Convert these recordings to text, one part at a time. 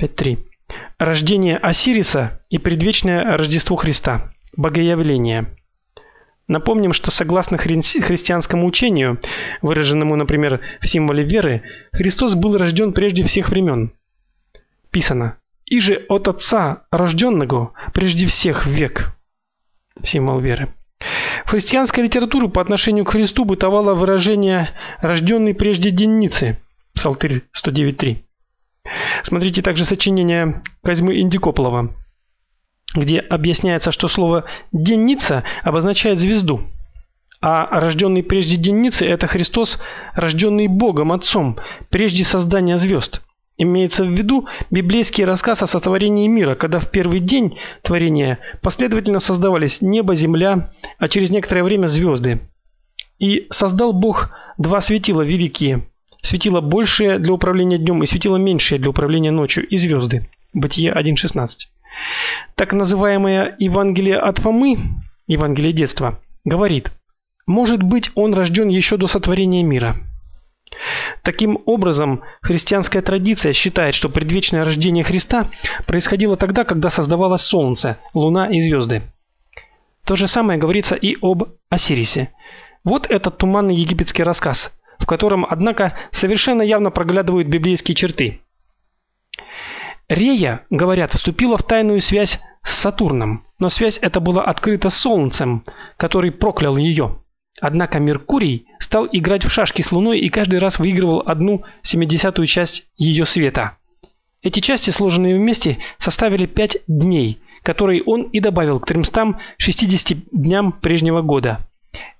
5.3. Рождение Осириса и предвечное Рождество Христа. Богоявление. Напомним, что согласно хри христианскому учению, выраженному, например, в символе веры, Христос был рожден прежде всех времен. Писано: "И же от Отца рожденного прежде всех век". Символ веры. В христианской литературе по отношению к Христу бытовало выражение рожденный прежде денницы. Псалтырь 109:3. Смотрите также сочинение Козьмы Индикополова, где объясняется, что слово денница обозначает звезду. А рожденный прежде денницы это Христос, рожденный Богом Отцом прежде создания звезд. Имеется в виду библейский рассказ о сотворении мира, когда в первый день творения последовательно создавались небо, земля, а через некоторое время звезды. И создал Бог два светила великие: светило большее для управления днем и светило меньшее для управления ночью, и звезды. Бытие 1:16. Так называемое Евангелие от Фомы, Евангелие детства, говорит: может быть, он рожден еще до сотворения мира. Таким образом, христианская традиция считает, что предвечное рождение Христа происходило тогда, когда создавалось солнце, луна и звезды. То же самое говорится и об Осирисе. Вот этот туманный египетский рассказ, в котором, однако, совершенно явно проглядывают библейские черты. Рея, говорят, вступила в тайную связь с Сатурном, но связь эта была открыта солнцем, который проклял ее. Однако Меркурий стал играть в шашки с Луной и каждый раз выигрывал одну семидесятую часть ее света. Эти части, сложенные вместе, составили 5 дней, которые он и добавил к 360 дням прежнего года.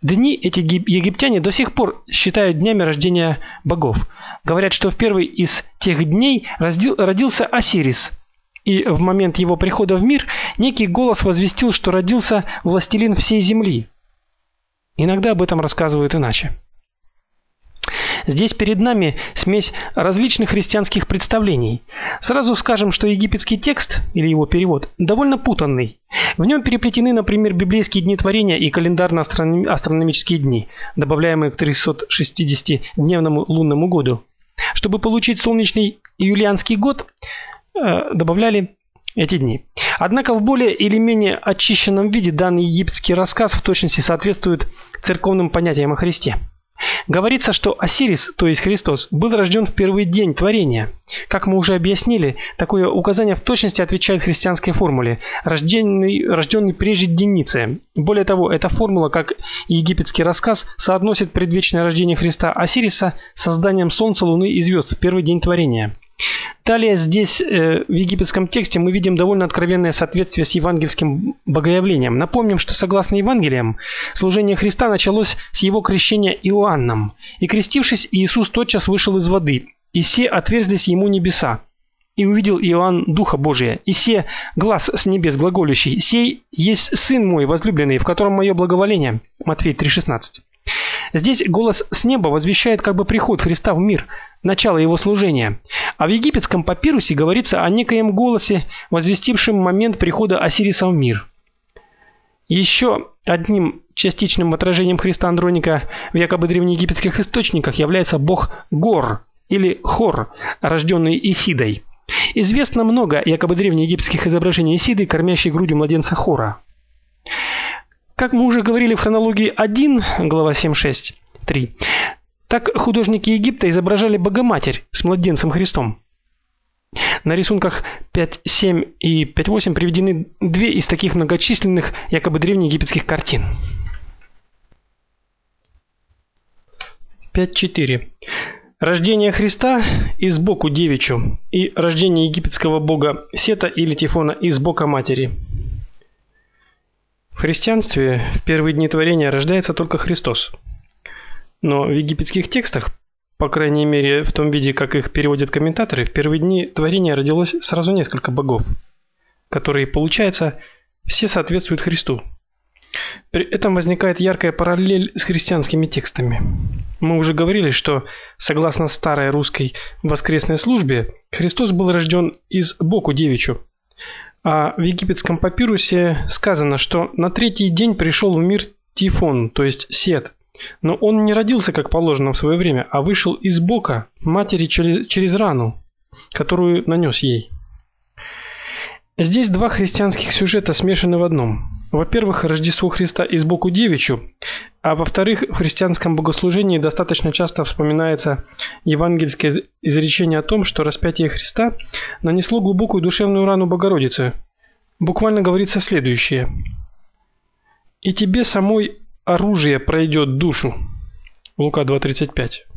Дни эти египтяне до сих пор считают днями рождения богов. Говорят, что в первый из тех дней родился Осирис. И в момент его прихода в мир некий голос возвестил, что родился властелин всей земли. Иногда об этом рассказывают иначе. Здесь перед нами смесь различных христианских представлений. Сразу скажем, что египетский текст или его перевод довольно путанный. В нем переплетены, например, библейские дни творения и календарно-астрономические дни, добавляемые к 360-дневному лунному году. Чтобы получить солнечный юлианский год, э, добавляли эти дни. Однако в более или менее очищенном виде данный египетский рассказ в точности соответствует церковным понятиям о Христе. Говорится, что Осирис, то есть Христос, был рожден в первый день творения. Как мы уже объяснили, такое указание в точности отвечает христианской формуле рожденный рожденный прежде денницы. Более того, эта формула, как и египетский рассказ, соотносит предвечное рождение Христа Осириса с созданием солнца, луны и звезд в первый день творения. Далее здесь э, в египетском тексте мы видим довольно откровенное соответствие с евангельским богоявлением. Напомним, что согласно Евангелиям, служение Христа началось с его крещения Иоанном. И крестившись, Иисус тотчас вышел из воды, и все отверзлись ему небеса. И увидел Иоанн Духа Божия, и се глаз с небес глаголющий: "Сей есть сын мой возлюбленный, в котором мое благоволение". Матфей 3:16. Здесь голос с неба возвещает как бы приход Христа в мир, начало его служения. А в египетском папирусе говорится о некоем голосе, возвестившем момент прихода Осириса в мир. Еще одним частичным отражением Христа Андроника в якобы древнеегипетских источниках является бог Гор или Хор, рожденный Исидой. Известно много якобы древнеегипетских изображений Исиды, кормящей грудью младенца Хора. Как мы уже говорили в хронологии 1, глава 7.6.3, так художники Египта изображали Богоматерь с младенцем Христом. На рисунках 5.7 и 5.8 приведены две из таких многочисленных якобы древнеегипетских картин. 5.4. Рождение Христа из боку девичью и рождение египетского бога Сета или Тифона из бока матери. В христианстве в первые дни творения рождается только Христос. Но в египетских текстах, по крайней мере, в том виде, как их переводят комментаторы, в первые дни творения родилось сразу несколько богов, которые, получается, все соответствуют Христу. При этом возникает яркая параллель с христианскими текстами. Мы уже говорили, что согласно старой русской воскресной службе, Христос был рожден из боку девичью, а в египетском папирусе сказано, что на третий день пришел в мир Тифон, то есть Сет. Но он не родился как положено в свое время, а вышел из бока матери через, через рану, которую нанес ей. Здесь два христианских сюжета смешаны в одном. Во-первых, Рождество Христа из боку девичью, а во-вторых, в христианском богослужении достаточно часто вспоминается евангельское изречение о том, что распятие Христа нанесло глубокую душевную рану Богородице. Буквально говорится следующее: И тебе самой оружие пройдет душу. Лука 2:35.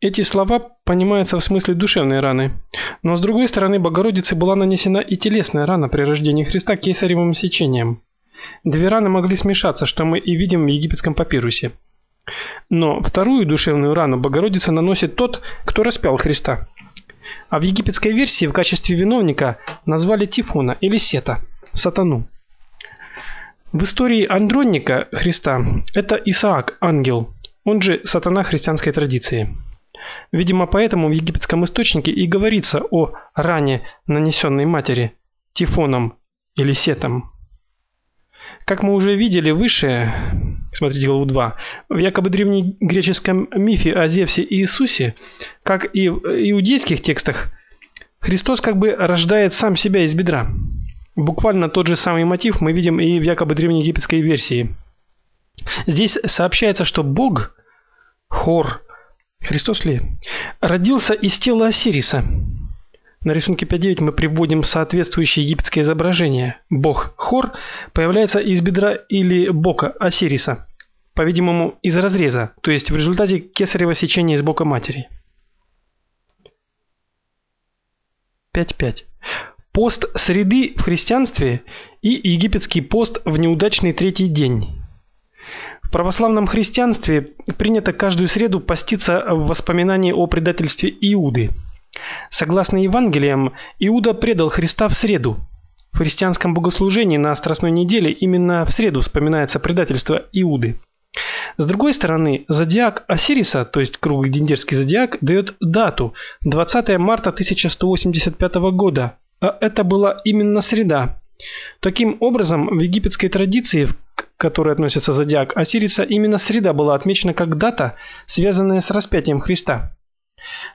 Эти слова понимаются в смысле душевной раны. Но с другой стороны, Богородице была нанесена и телесная рана при рождении Христа кесаревым сечением. Две раны могли смешаться, что мы и видим в египетском папирусе. Но вторую душевную рану Богородица наносит тот, кто распял Христа. А в египетской версии в качестве виновника назвали Тифона или Сета, сатану. В истории Андроника Христа это Исаак, ангел, он же сатана христианской традиции. Видимо, поэтому в египетском источнике и говорится о ране, нанесенной матери Тифоном или Сетом. Как мы уже видели выше, смотрите главу 2, в якобы древнегреческом мифе о Зевсе и Иисусе, как и в иудейских текстах, Христос как бы рождает сам себя из бедра. Буквально тот же самый мотив мы видим и в якобы древнеегипетской версии. Здесь сообщается, что Бог Хор Христос ли родился из тела Осириса. На рисунке 5.9 мы приводим соответствующее египетское изображение. Бог Хор появляется из бедра или бока Осириса, по-видимому, из разреза, то есть в результате кесарево сечения из бока матери. 5.5. Пост среды в христианстве и египетский пост в неудачный третий день. В православном христианстве принято каждую среду поститься в воспоминании о предательстве Иуды – Согласно Евангелиям, Иуда предал Христа в среду. В христианском богослужении на Страстной неделе именно в среду вспоминается предательство Иуды. С другой стороны, зодиак Осириса, то есть круглый дендерский зодиак, дает дату 20 марта 1185 года. А это была именно среда. Таким образом, в египетской традиции, к которой относится зодиак Осириса, именно среда была отмечена как дата, связанная с распятием Христа.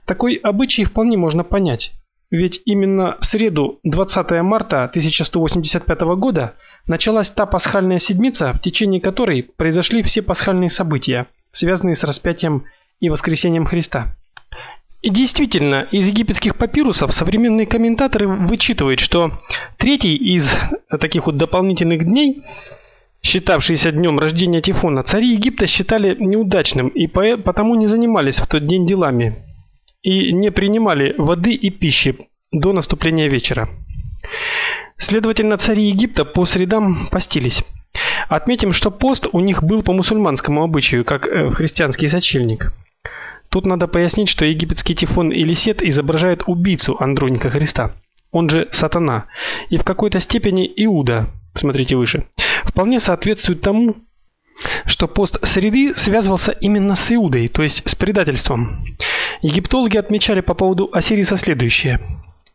Такой обычай вполне можно понять. Ведь именно в среду 20 марта 1185 года началась та пасхальная седмица, в течение которой произошли все пасхальные события, связанные с распятием и воскресением Христа. И действительно, из египетских папирусов современные комментаторы вычитывают, что третий из таких вот дополнительных дней, считавшийся днем рождения Тифона, цари Египта считали неудачным и потому не занимались в тот день делами и не принимали воды и пищи до наступления вечера. Следовательно, цари Египта по средам постились. Отметим, что пост у них был по мусульманскому обычаю, как э, христианский сочельник. Тут надо пояснить, что египетский Тифон или Сет изображает убийцу Андроника Христа, он же сатана, и в какой-то степени Иуда, смотрите выше, вполне соответствует тому, что пост среды связывался именно с Иудой, то есть с предательством. Египтологи отмечали по поводу Осириса следующее: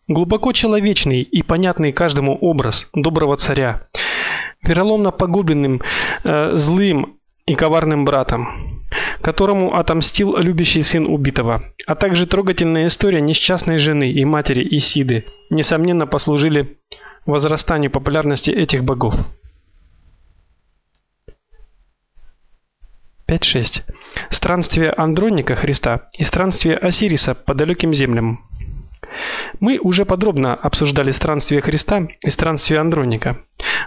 глубоко человечный и понятный каждому образ доброго царя, вероломно погубленным э, злым и коварным братом, которому отомстил любящий сын убитого, а также трогательная история несчастной жены и матери Исиды, несомненно послужили возрастанию популярности этих богов. 5.6. Странствие Андроника Христа и странствие Осириса по далеким землям. Мы уже подробно обсуждали странствие Христа и странствие Андроника.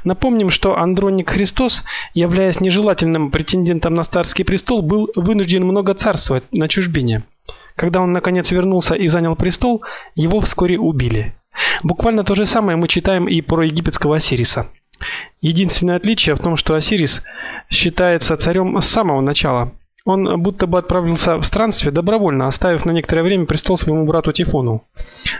Напомним, что Андроник Христос, являясь нежелательным претендентом на царский престол, был вынужден много царствовать на чужбине. Когда он наконец вернулся и занял престол, его вскоре убили. Буквально то же самое мы читаем и про египетского Осириса. Единственное отличие в том, что Осирис считается царем с самого начала. Он будто бы отправился в странствие добровольно, оставив на некоторое время престол своему брату Тифону.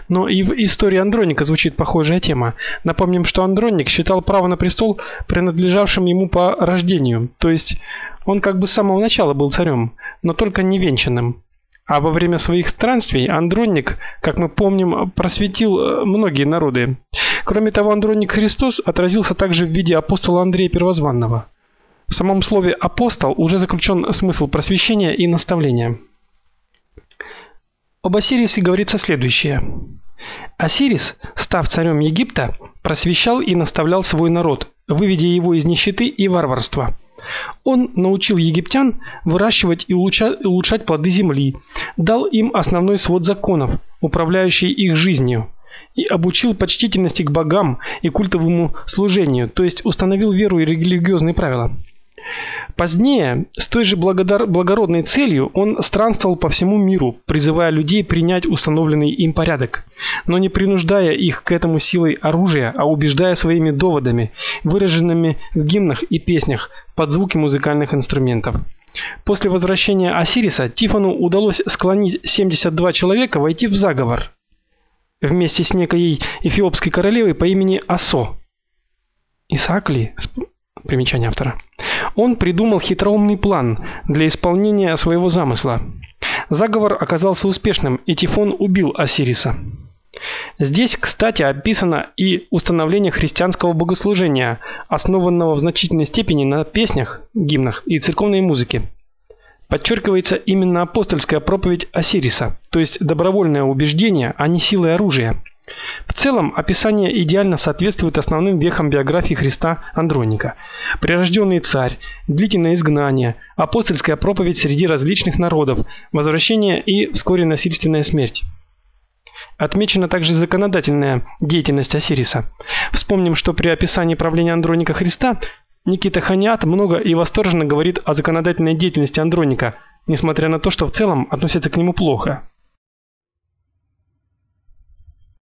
Но и в истории Андроника звучит похожая тема. Напомним, что Андроник считал право на престол принадлежавшим ему по рождению, то есть он как бы с самого начала был царем, но только невенчанным. А во время своих странствий Андронник, как мы помним, просветил э, многие народы. Кроме того, Андроник Христос отразился также в виде апостола Андрея Первозванного. В самом слове апостол уже заключен смысл просвещения и наставления. Об Осирисе говорится следующее: Осирис, став царем Египта, просвещал и наставлял свой народ, выведя его из нищеты и варварства. Он научил египтян выращивать и улучшать плоды земли, дал им основной свод законов, управляющий их жизнью, и обучил почтительности к богам и культовому служению, то есть установил веру и религиозные правила. Позднее, с той же благородной целью, он странствовал по всему миру, призывая людей принять установленный им порядок, но не принуждая их к этому силой оружия, а убеждая своими доводами, выраженными в гимнах и песнях под звуки музыкальных инструментов. После возвращения Осириса Тифону удалось склонить 72 человека войти в заговор вместе с некой эфиопской королевой по имени Асо. Исаакли, примечание автора. Он придумал хитроумный план для исполнения своего замысла. Заговор оказался успешным, и Тифон убил Осириса. Здесь, кстати, описано и установление христианского богослужения, основанного в значительной степени на песнях, гимнах и церковной музыке. Подчеркивается именно апостольская проповедь Осириса, то есть добровольное убеждение, а не сила оружия. В целом, описание идеально соответствует основным вехам биографии Христа Андроника. Прирожденный царь, длительное изгнание, апостольская проповедь среди различных народов, возвращение и вскоре насильственная смерть. Отмечена также законодательная деятельность Осириса. Вспомним, что при описании правления Андроника Христа Никита Ханиат много и восторженно говорит о законодательной деятельности Андроника, несмотря на то, что в целом относится к нему плохо.